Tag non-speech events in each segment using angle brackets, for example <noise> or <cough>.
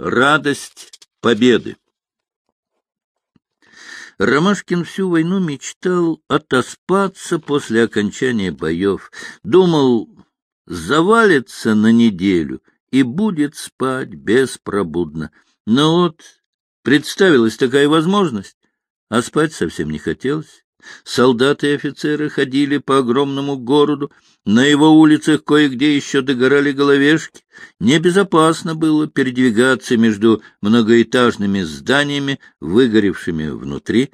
радость победы. Ромашкин всю войну мечтал отоспаться после окончания боев. Думал, завалится на неделю и будет спать беспробудно. Но вот представилась такая возможность, а спать совсем не хотелось. Солдаты и офицеры ходили по огромному городу, на его улицах кое-где еще догорали головешки. Небезопасно было передвигаться между многоэтажными зданиями, выгоревшими внутри.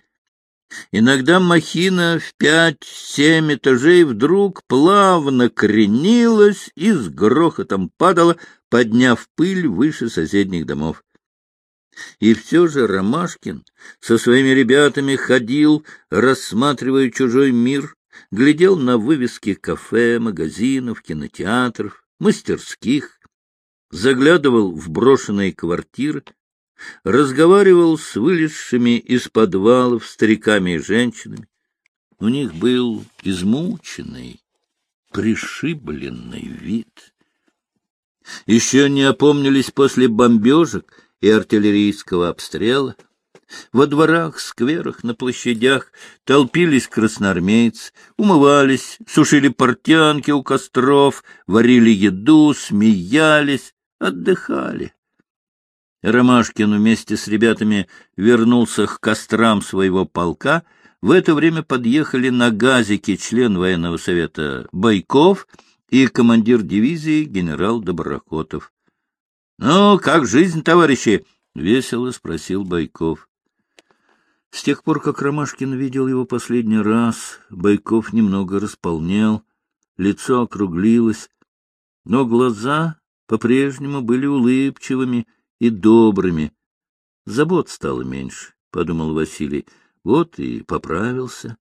Иногда махина в пять-семь этажей вдруг плавно кренилась и с грохотом падала, подняв пыль выше соседних домов. И все же Ромашкин со своими ребятами ходил, рассматривая чужой мир, глядел на вывески кафе, магазинов, кинотеатров, мастерских, заглядывал в брошенные квартиры, разговаривал с вылезшими из подвалов стариками и женщинами. У них был измученный, пришибленный вид. Еще не опомнились после бомбежек и артиллерийского обстрела. Во дворах, скверах, на площадях толпились красноармейцы, умывались, сушили портянки у костров, варили еду, смеялись, отдыхали. Ромашкин вместе с ребятами вернулся к кострам своего полка. В это время подъехали на газике член военного совета Байков и командир дивизии генерал Доброхотов. — Ну, как жизнь, товарищи? — весело спросил Байков. С тех пор, как Ромашкин видел его последний раз, Байков немного располнел, лицо округлилось, но глаза по-прежнему были улыбчивыми и добрыми. Забот стало меньше, — подумал Василий, — вот и поправился.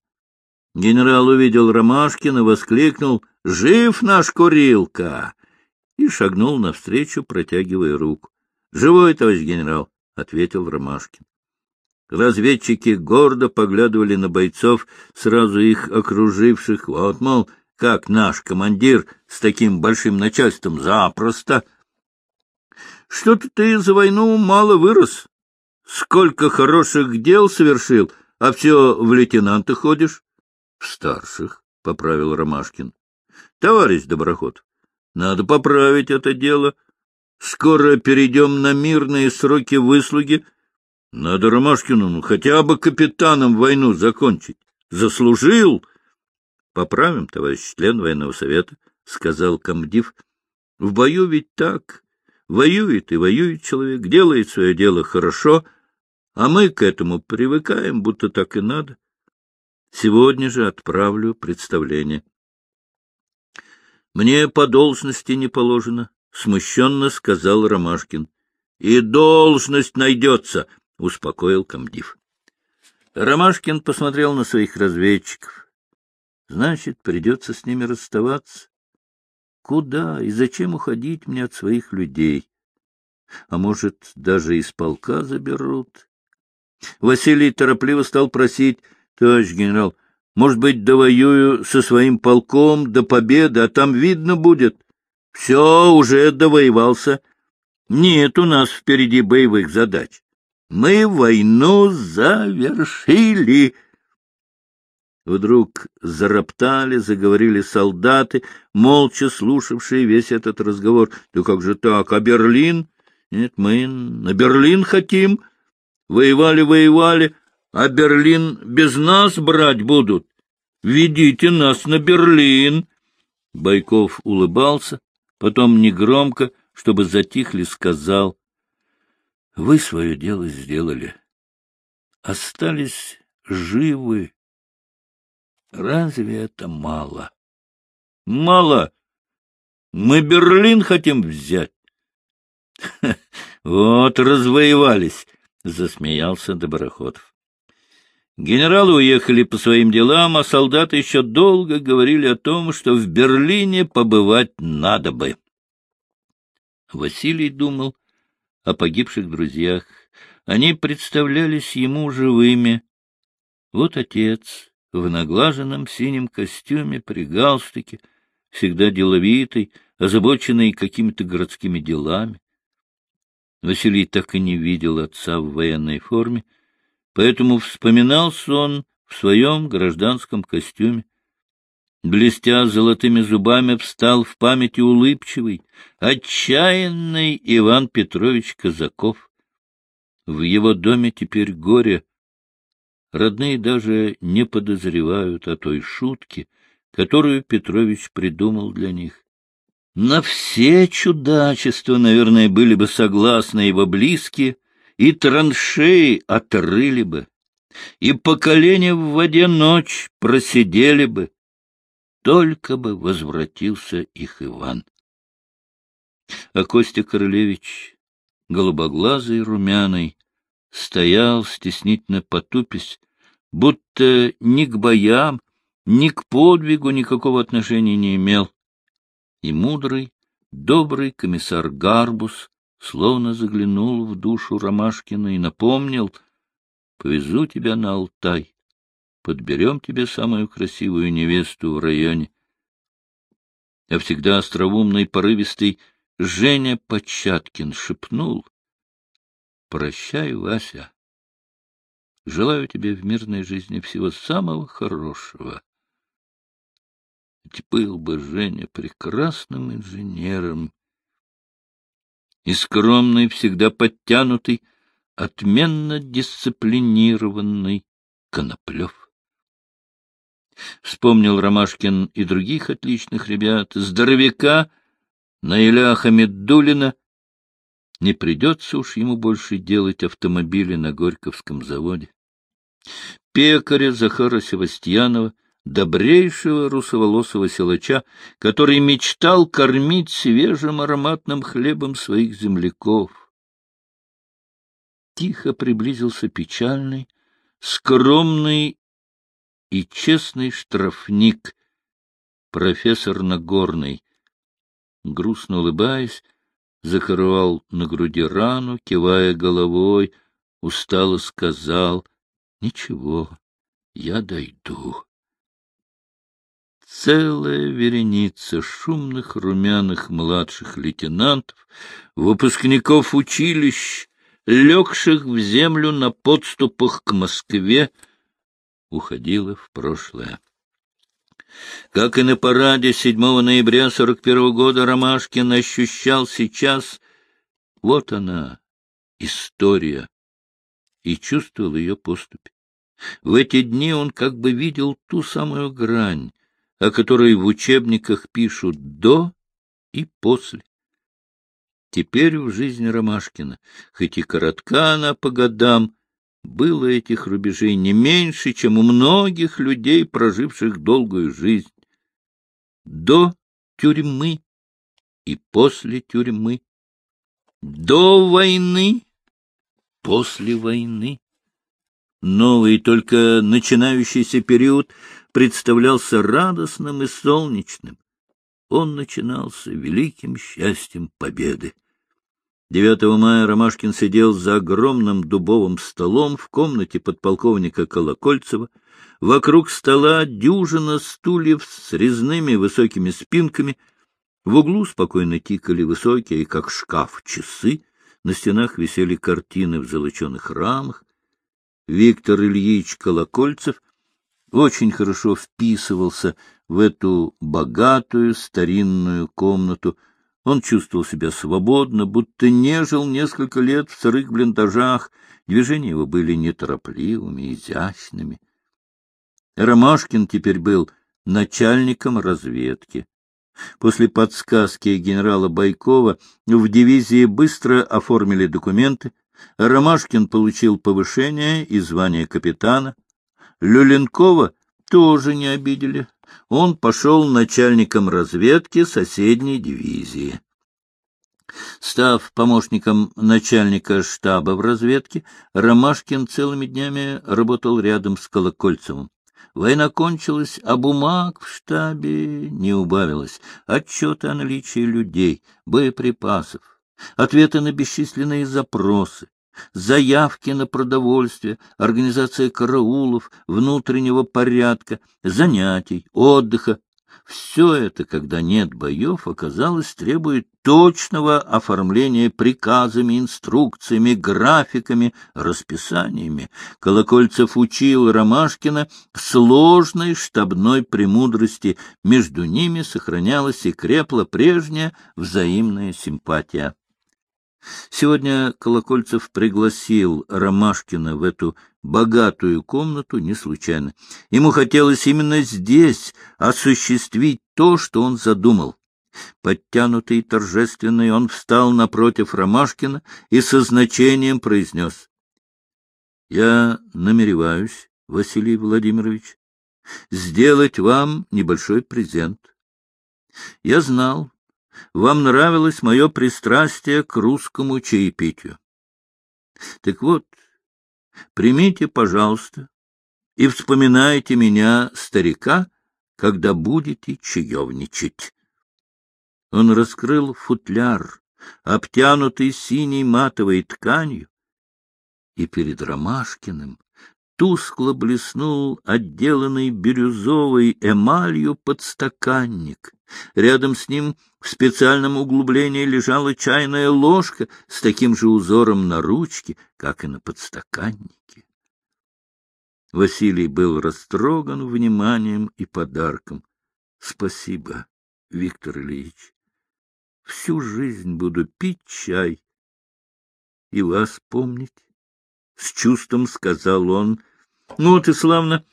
Генерал увидел Ромашкина, воскликнул «Жив наш Курилка!» И шагнул навстречу, протягивая руку. «Живой, товарищ генерал!» — ответил Ромашкин. Разведчики гордо поглядывали на бойцов, сразу их окруживших. Вот, мол, как наш командир с таким большим начальством запросто. Что-то ты за войну мало вырос. Сколько хороших дел совершил, а все в лейтенанты ходишь? — В старших, — поправил Ромашкин. — Товарищ Доброход, надо поправить это дело. Скоро перейдем на мирные сроки выслуги — надо Ромашкину ну, хотя бы капитаном войну закончить. Заслужил. Поправим, товарищ член военного совета, — сказал комдив. В бою ведь так. Воюет и воюет человек, делает свое дело хорошо, а мы к этому привыкаем, будто так и надо. Сегодня же отправлю представление. Мне по должности не положено, — смущенно сказал Ромашкин. — И должность найдется, — успокоил комдив. Ромашкин посмотрел на своих разведчиков. Значит, придется с ними расставаться. Куда и зачем уходить мне от своих людей? А может, даже из полка заберут? Василий торопливо стал просить, товарищ генерал, может быть, довоюю со своим полком до победы, а там видно будет. Все, уже довоевался. Нет у нас впереди боевых задач. Мы войну завершили. Вдруг зароптали, заговорили солдаты, молча слушавшие весь этот разговор. Да как же так, а Берлин? Нет, мы на Берлин хотим. Воевали, воевали, а Берлин без нас брать будут. Ведите нас на Берлин. Байков улыбался, потом негромко, чтобы затихли, сказал. Вы свое дело сделали. Остались живы. Разве это мало? Мало. Мы Берлин хотим взять. Вот развоевались, засмеялся Доброходов. Генералы уехали по своим делам, а солдаты еще долго говорили о том, что в Берлине побывать надо бы. Василий думал, о погибших друзьях. Они представлялись ему живыми. Вот отец в наглаженном синем костюме при галстуке, всегда деловитый, озабоченный какими-то городскими делами. Василий так и не видел отца в военной форме, поэтому вспоминался он в своем гражданском костюме. Блестя золотыми зубами, встал в памяти улыбчивый, отчаянный Иван Петрович Казаков. В его доме теперь горе. Родные даже не подозревают о той шутке, которую Петрович придумал для них. На все чудачества, наверное, были бы согласны его близкие, и траншеи отрыли бы, и поколение в воде ночь просидели бы, только бы возвратился их Иван. А Костя Королевич, голубоглазый, румяный, стоял, стеснительно потупясь, будто ни к боям, ни к подвигу никакого отношения не имел и мудрый, добрый комиссар Гарбус словно заглянул в душу Ромашкина и напомнил, «Повезу тебя на Алтай, подберем тебе самую красивую невесту в районе». А всегда остроумный, порывистый Женя Початкин шепнул, «Прощай, Вася, желаю тебе в мирной жизни всего самого хорошего». Ведь был бы Женя прекрасным инженером. И скромный, всегда подтянутый, отменно дисциплинированный Коноплев. Вспомнил Ромашкин и других отличных ребят, здоровяка, Наиля Хамеддулина. Не придется уж ему больше делать автомобили на Горьковском заводе. Пекаря Захара Севастьянова — добрейшего русоволосого силача, который мечтал кормить свежим ароматным хлебом своих земляков. Тихо приблизился печальный, скромный и честный штрафник, профессор Нагорный. Грустно улыбаясь, закрывал на груди рану, кивая головой, устало сказал — Ничего, я дойду целая вереница шумных румяных младших лейтенантов, выпускников училищ, легших в землю на подступах к Москве, уходила в прошлое. Как и на параде 7 ноября 41 года Ромашкин ощущал сейчас, вот она, история, и чувствовал ее поступь. В эти дни он как бы видел ту самую грань, о которой в учебниках пишут «до» и «после». Теперь в жизни Ромашкина, хоть и коротка она по годам, было этих рубежей не меньше, чем у многих людей, проживших долгую жизнь. До тюрьмы и после тюрьмы. До войны, после войны. Новый, только начинающийся период представлялся радостным и солнечным. Он начинался великим счастьем победы. 9 мая Ромашкин сидел за огромным дубовым столом в комнате подполковника Колокольцева. Вокруг стола дюжина стульев с резными высокими спинками. В углу спокойно тикали высокие, как шкаф, часы. На стенах висели картины в золоченых рамах. Виктор Ильич Колокольцев очень хорошо вписывался в эту богатую старинную комнату. Он чувствовал себя свободно, будто не жил несколько лет в сырых блиндажах. Движения его были неторопливыми, изящными. Ромашкин теперь был начальником разведки. После подсказки генерала Байкова в дивизии быстро оформили документы. Ромашкин получил повышение и звание капитана. Люленкова тоже не обидели. Он пошел начальником разведки соседней дивизии. Став помощником начальника штаба в разведке, Ромашкин целыми днями работал рядом с Колокольцевым. Война кончилась, а бумаг в штабе не убавилось. Отчеты о наличии людей, боеприпасов, ответы на бесчисленные запросы, заявки на продовольствие, организация караулов, внутреннего порядка, занятий, отдыха. Все это, когда нет боев, оказалось, требует точного оформления приказами, инструкциями, графиками, расписаниями. Колокольцев учил Ромашкина сложной штабной премудрости. Между ними сохранялась и крепла прежняя взаимная симпатия. Сегодня Колокольцев пригласил Ромашкина в эту богатую комнату не случайно. Ему хотелось именно здесь осуществить то, что он задумал. Подтянутый и торжественный, он встал напротив Ромашкина и со значением произнес. — Я намереваюсь, Василий Владимирович, сделать вам небольшой презент. Я знал, вам нравилось мое пристрастие к русскому чаепитию. Так вот, примите, пожалуйста, и вспоминайте меня, старика, когда будете чаевничать. Он раскрыл футляр, обтянутый синей матовой тканью, и перед Ромашкиным тускло блеснул отделанный бирюзовой эмалью подстаканник. Рядом с ним в специальном углублении лежала чайная ложка с таким же узором на ручке, как и на подстаканнике. Василий был растроган вниманием и подарком. — Спасибо, Виктор Ильич. Всю жизнь буду пить чай и вас помнить. — с чувством сказал он. — Ну вот и славно.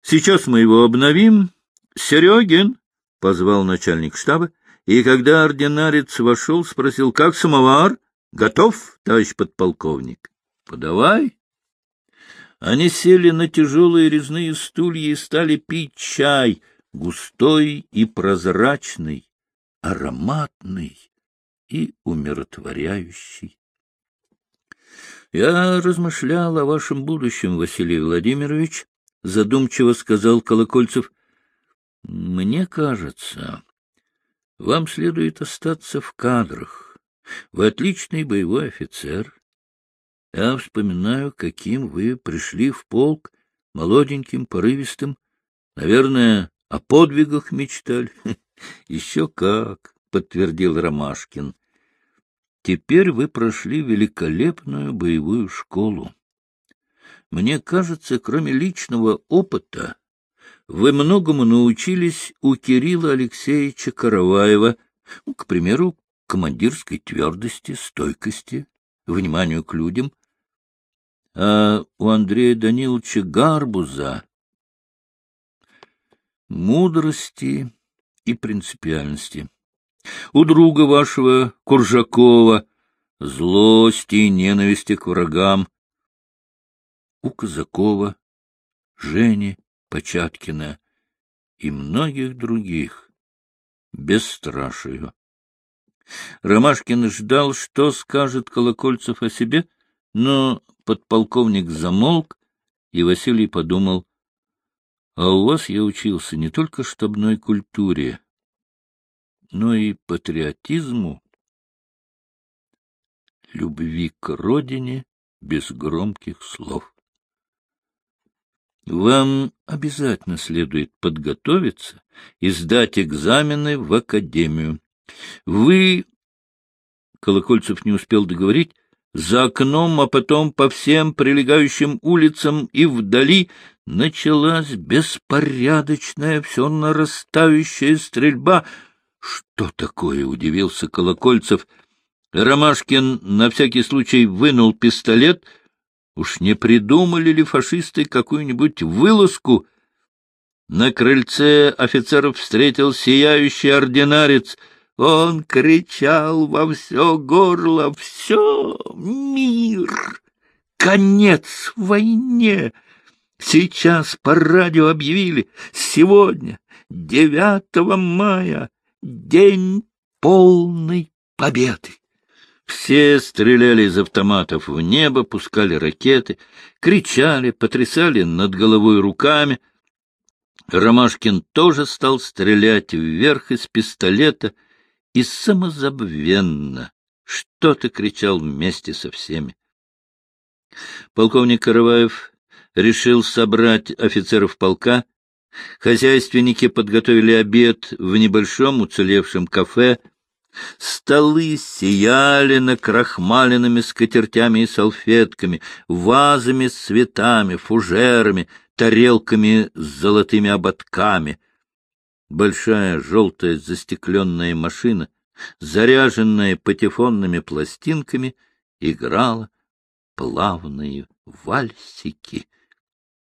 Сейчас мы его обновим. — Серегин! — позвал начальник штаба, и когда ординарец вошел, спросил, — как самовар? — Готов, товарищ подполковник? — Подавай. Они сели на тяжелые резные стулья и стали пить чай, густой и прозрачный, ароматный и умиротворяющий. — Я размышлял о вашем будущем, Василий Владимирович, — задумчиво сказал Колокольцев. — Мне кажется, вам следует остаться в кадрах. Вы отличный боевой офицер. Я вспоминаю, каким вы пришли в полк, молоденьким, порывистым. Наверное, о подвигах мечтали. <laughs> — Еще как, — подтвердил Ромашкин. Теперь вы прошли великолепную боевую школу. Мне кажется, кроме личного опыта, вы многому научились у Кирилла Алексеевича Караваева, к примеру, командирской твердости, стойкости, вниманию к людям. А у Андрея Даниловича Гарбуза мудрости и принципиальности. У друга вашего, Куржакова, злости и ненависти к врагам. У Казакова, Жени Початкина и многих других. Бесстрашию. Ромашкин ждал, что скажет Колокольцев о себе, но подполковник замолк, и Василий подумал, а у вас я учился не только штабной культуре, но и патриотизму, любви к родине без громких слов. Вам обязательно следует подготовиться и сдать экзамены в академию. Вы, Колокольцев не успел договорить, за окном, а потом по всем прилегающим улицам и вдали началась беспорядочная, все нарастающая стрельба — что такое? — удивился Колокольцев. Ромашкин на всякий случай вынул пистолет. Уж не придумали ли фашисты какую-нибудь вылазку? На крыльце офицеров встретил сияющий ординарец. Он кричал во все горло «Все, мир! Конец войне!» Сейчас по радио объявили «Сегодня, 9 мая, День полной победы. Все стреляли из автоматов в небо, пускали ракеты, кричали, потрясали над головой руками. Ромашкин тоже стал стрелять вверх из пистолета и самозабвенно что-то кричал вместе со всеми. Полковник Караваев решил собрать офицеров полка Хозяйственники подготовили обед в небольшом уцелевшем кафе. Столы сияли накрахмаленными скатертями и салфетками, вазами с цветами, фужерами, тарелками с золотыми ободками. Большая желтая застекленная машина, заряженная патефонными пластинками, играла плавные вальсики.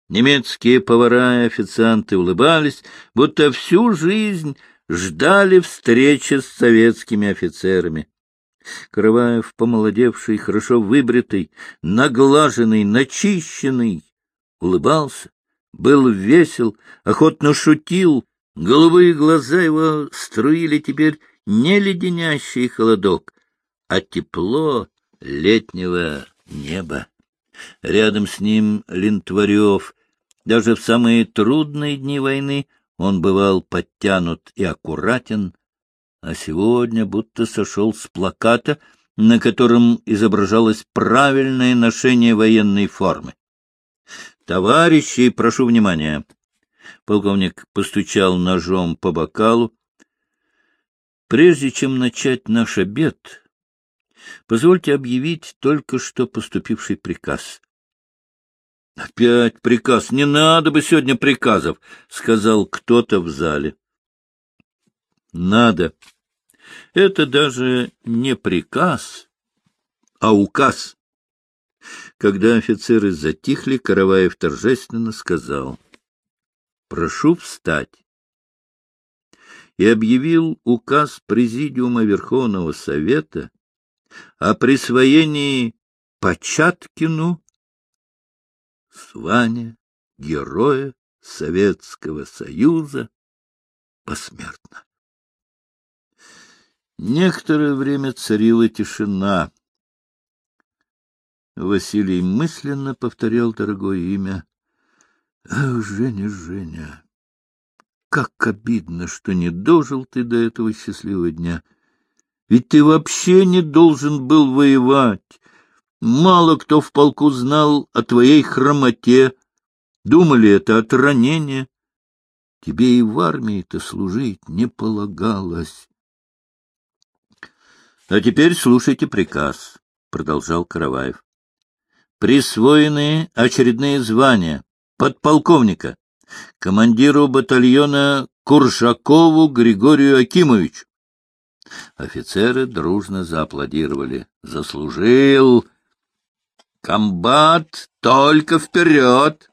Немецкие повара и официанты улыбались, будто всю жизнь ждали встречи с советскими офицерами. Караваев, помолодевший, хорошо выбритый, наглаженный, начищенный, улыбался, был весел, охотно шутил, голубые глаза его струили теперь не леденящий холодок, а тепло летнего неба. Рядом с ним Линтварев. Даже в самые трудные дни войны он бывал подтянут и аккуратен, а сегодня будто сошел с плаката, на котором изображалось правильное ношение военной формы. «Товарищи, прошу внимания!» Полковник постучал ножом по бокалу. «Прежде чем начать наш обед, Позвольте объявить только что поступивший приказ. — Опять приказ. Не надо бы сегодня приказов, — сказал кто-то в зале. — Надо. Это даже не приказ, а указ. Когда офицеры затихли, Караваев торжественно сказал. — Прошу встать и объявил указ Президиума Верховного Совета о присвоении Початкину звания Героя Советского Союза посмертно. Некоторое время царила тишина. Василий мысленно повторял дорогое имя. Ах, Женя, Женя, как обидно, что не дожил ты до этого счастливого дня. Ведь ты вообще не должен был воевать. Мало кто в полку знал о твоей хромоте. Думали, это от ранения. Тебе и в армии-то служить не полагалось. — А теперь слушайте приказ, — продолжал Караваев. — Присвоенные очередные звания подполковника, командиру батальона Куршакову Григорию Акимовичу, Офицеры дружно зааплодировали. «Заслужил! Комбат, только вперед!»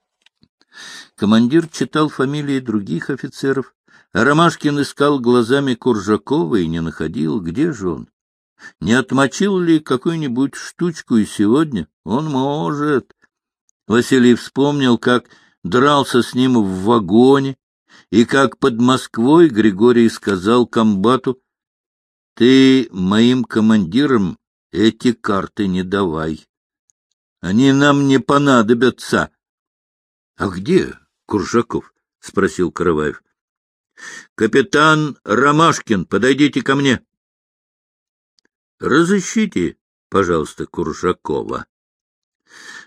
Командир читал фамилии других офицеров. Ромашкин искал глазами Куржакова и не находил, где же он. Не отмочил ли какую-нибудь штучку и сегодня? Он может. Василий вспомнил, как дрался с ним в вагоне, и как под Москвой Григорий сказал комбату, ты моим командирам эти карты не давай. Они нам не понадобятся. — А где Куржаков? — спросил Караваев. — Капитан Ромашкин, подойдите ко мне. — Разыщите, пожалуйста, Куржакова.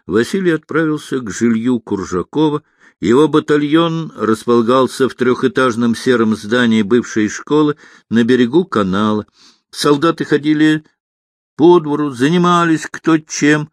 Василий отправился к жилью Куржакова, его батальон располагался в трехэтажном сером здании бывшей школы на берегу канала. Солдаты ходили по двору, занимались кто чем.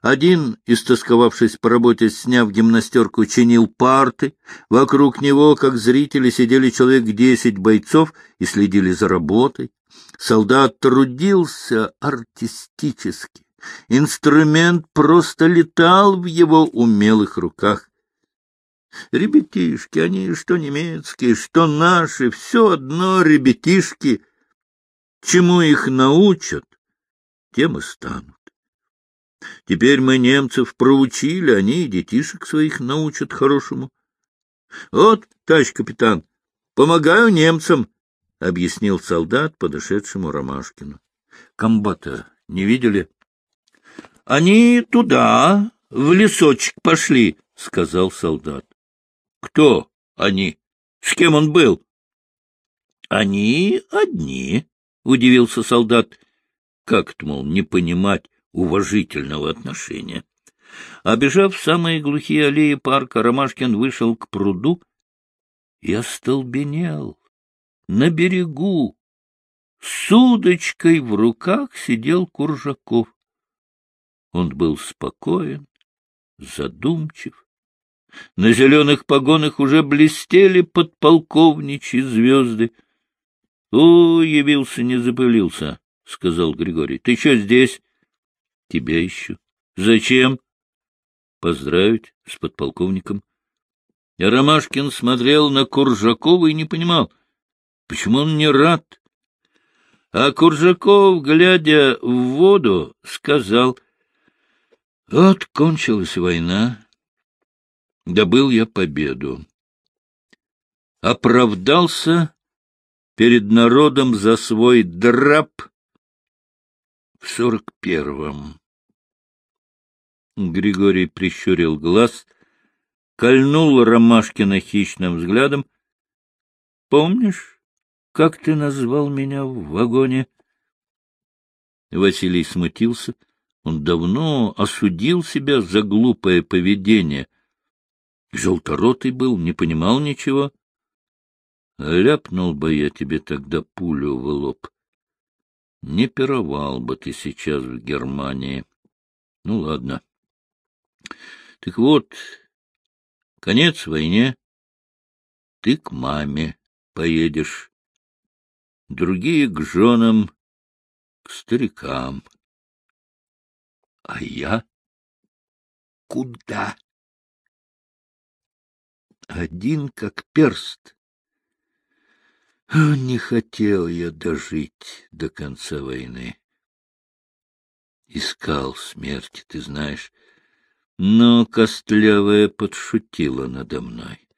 Один, истосковавшись по работе, сняв гимнастерку, чинил парты. Вокруг него, как зрители, сидели человек десять бойцов и следили за работой. Солдат трудился артистически. Инструмент просто летал в его умелых руках. Ребятишки, они что немецкие, что наши, все одно ребятишки. Чему их научат, тем и станут. Теперь мы немцев проучили, они и детишек своих научат хорошему. Вот, товарищ капитан, помогаю немцам, — объяснил солдат, подошедшему Ромашкину. Комбата не видели? — Они туда, в лесочек пошли, — сказал солдат. Кто они? С кем он был? — Они одни, — удивился солдат. Как-то, мол, не понимать уважительного отношения. Обежав самые глухие аллеи парка, Ромашкин вышел к пруду и остолбенел. На берегу с удочкой в руках сидел Куржаков. Он был спокоен, задумчив. На зеленых погонах уже блестели подполковничьи звезды. — О, явился, не запылился, — сказал Григорий. — Ты что здесь? — Тебя ищу. — Зачем? — Поздравить с подполковником. Ромашкин смотрел на Куржакова и не понимал, почему он не рад. А Куржаков, глядя в воду, сказал, — Вот кончилась война, добыл я победу. Оправдался перед народом за свой драп в сорок первом. Григорий прищурил глаз, кольнул Ромашкина хищным взглядом. — Помнишь, как ты назвал меня в вагоне? Василий смутился. Он давно осудил себя за глупое поведение. Желторотый был, не понимал ничего. Ляпнул бы я тебе тогда пулю в лоб. Не пировал бы ты сейчас в Германии. Ну, ладно. Так вот, конец войне. Ты к маме поедешь. Другие к женам, к старикам. А я? Куда? Один как перст. Не хотел я дожить до конца войны. Искал смерти, ты знаешь, но костлявая подшутила надо мной.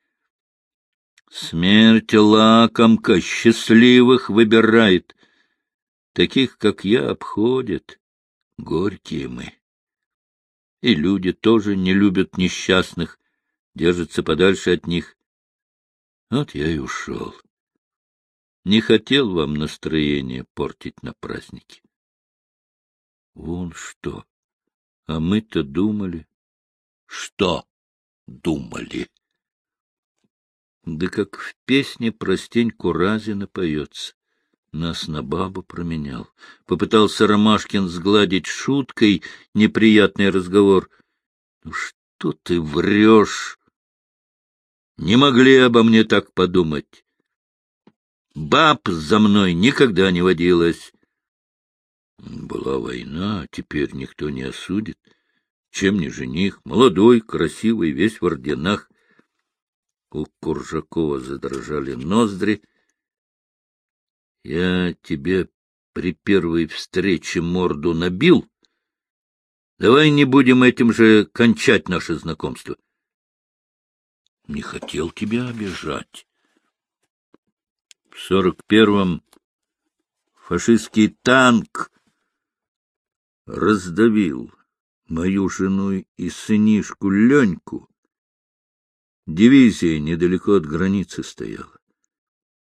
Смерть лакомка счастливых выбирает. Таких, как я, обходит. Горькие мы. И люди тоже не любят несчастных, держатся подальше от них. Вот я и ушел. Не хотел вам настроение портить на празднике. Вон что. А мы-то думали. Что думали? Да как в песне про Стеньку Разина поется. Нас на бабу променял. Попытался Ромашкин сгладить шуткой неприятный разговор. Ну что ты врешь? Не могли обо мне так подумать. Баб за мной никогда не водилось. Была война, теперь никто не осудит. Чем не жених, молодой, красивый, весь в орденах. У Куржакова задрожали ноздри. Я тебе при первой встрече морду набил. Давай не будем этим же кончать наше знакомство. Не хотел тебя обижать. В сорок первом фашистский танк раздавил мою жену и сынишку Леньку. Дивизия недалеко от границы стояла.